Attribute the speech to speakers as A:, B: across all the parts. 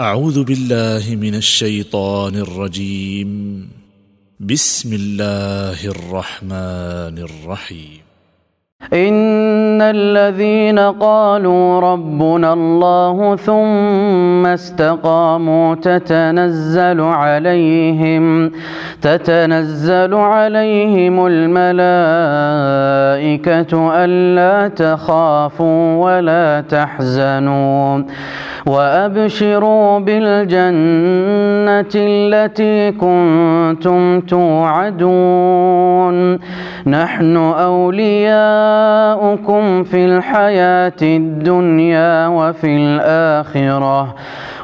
A: أعوذ بالله من الشيطان الرجيم. بسم الله الرحمن الرحيم.
B: إن الذين قالوا ربنا الله ثم استقاموا تتنزل عليهم تتنزل عليهم الملائكة ألا تخافوا ولا تحزنوا. وأبشروا بالجنة التي كنتم توعدون. نحن أولياؤكم في الحياة الدنيا وفي الآخرة.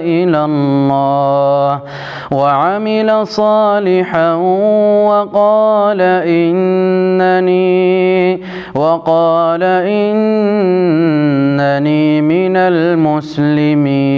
B: إلى الله وعمل صالحا وقال إنني وقال إنني من المسلمين.